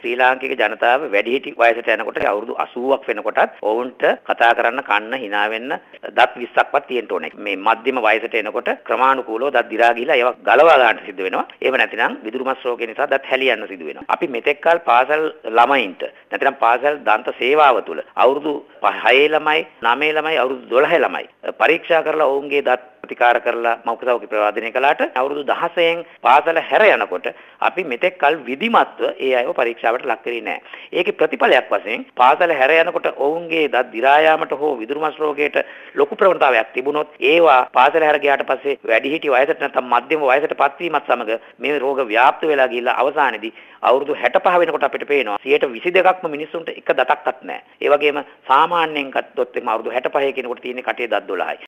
ශ්‍රී ලාංකික ජනතාව වැඩිහිටි වයසට යනකොට අවුරුදු 80ක් වෙනකොටත් ඔවුන්ට කතා කරන්න කන්න hina වෙන්න දත් 20ක්වත් තියෙන්න ඕනේ. මේ මධ්‍යම වයසට එනකොට ක්‍රමානුකූලව දත් දිරා ගිහිලා ඒවා ගලවා ගන්න සිද්ධ වෙනවා. ඒව නැතිනම් විදුරුමස් රෝගය නිසා දත් හැලියන්න සිදු වෙනවා. අපි මෙතෙක් කල පාසල් ළමයින්ට නැත්නම් පාසල් දන්ත සේවාව තුළ අවුරුදු 6 ළමයි 9 ළමයි අවුරුදු 12 ළමයි පරීක්ෂා කරලා ඔවුන්ගේ දත් ප්‍රතිකාර කරලා මෞඛ්‍ය ප්‍රවාදනය කළාට අවුරුදු 16න් පාසල හැර යනකොට අපි මෙතෙක් කල විධිමත්ව ඒ අයව පරීක්ෂාවට ලක් කරේ නැහැ. ඒකේ ප්‍රතිඵලයක් වශයෙන් පාසල හැර යනකොට ඔවුන්ගේ දත් දි รา යාමට හෝ විදුරුමස් රෝගයට ලොකු ප්‍රවණතාවයක් තිබුණොත් ඒවා පාසල හැර ගියාට පස්සේ වැඩිහිටි වයසට නැත්නම් මධ්‍යම වයසට පත්වීමත් සමග මේ රෝග ව්‍යාප්ත වෙලා ගිහිල්ලා අවසානයේදී අවුරුදු 65 වෙනකොට අපිට පේනවා 122ක්ම මිනිස්සුන්ට එක දතක්වත් නැහැ. ඒ වගේම සාමාන්‍යයෙන් ගත්තොත් එම අවුරුදු 65 කෙනෙකුට තියෙන කටේ දත් 12යි.